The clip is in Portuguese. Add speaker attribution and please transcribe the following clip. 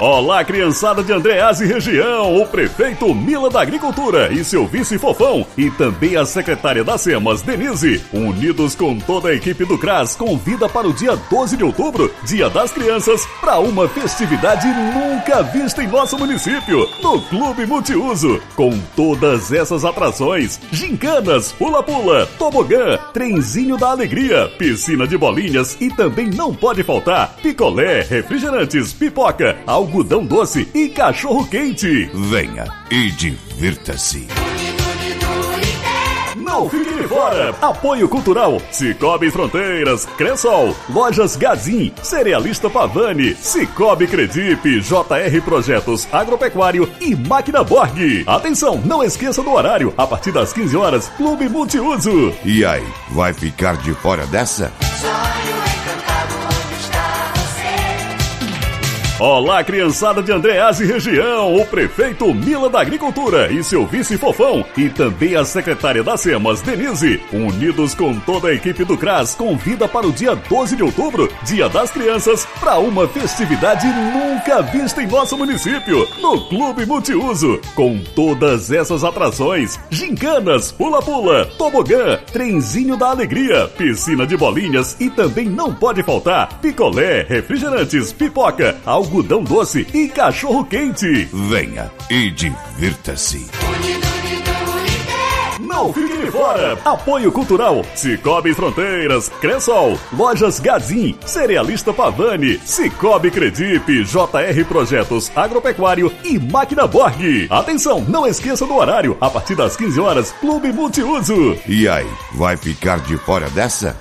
Speaker 1: Olá, criançada de Andreás e região, o prefeito Mila da Agricultura e seu vice Fofão e também a secretária das SEMAS, Denise, unidos com toda a equipe do CRAS, convida para o dia 12 de outubro, Dia das Crianças, para uma festividade nunca vista em nosso município, no Clube Multiuso, com todas essas atrações, gincanas, pula-pula, tobogã, trenzinho da alegria, piscina de bolinhas e também não pode faltar picolé, refrigerantes, pipoca, algodão doce e cachorro quente.
Speaker 2: Venha e divirta-se.
Speaker 1: Não fique de fora! Apoio Cultural, Cicobi Fronteiras, Cressol, Lojas Gazin, Cerealista Pavani, Cicobi Credipe, JR Projetos Agropecuário e Máquina Borg. Atenção, não esqueça do horário, a partir das 15 horas, Clube Multiuso.
Speaker 2: E aí, vai ficar de fora dessa?
Speaker 1: Olá, criançada de Andreás e região, o prefeito Mila da Agricultura e seu vice Fofão. E também a secretária das SEMAS, Denise, unidos com toda a equipe do CRAS, convida para o dia 12 de outubro, Dia das Crianças, para uma festividade nunca vista em nosso município, no Clube Multiuso, com todas essas atrações, gincanas, pula-pula, tobogã, trenzinho da alegria, piscina de bolinhas e também não pode faltar picolé, refrigerantes, pipoca, algodão doce e cachorro quente.
Speaker 2: Venha e divirta-se.
Speaker 1: Não fique de fora! Apoio Cultural, Cicobi Fronteiras, Cressol, Lojas Gazin, Cerealista Pavani, Cicobi Credipe, JR Projetos Agropecuário e Máquina Borg. Atenção, não esqueça do horário, a partir das 15 horas, Clube Multiuso.
Speaker 2: E aí, vai ficar de fora dessa?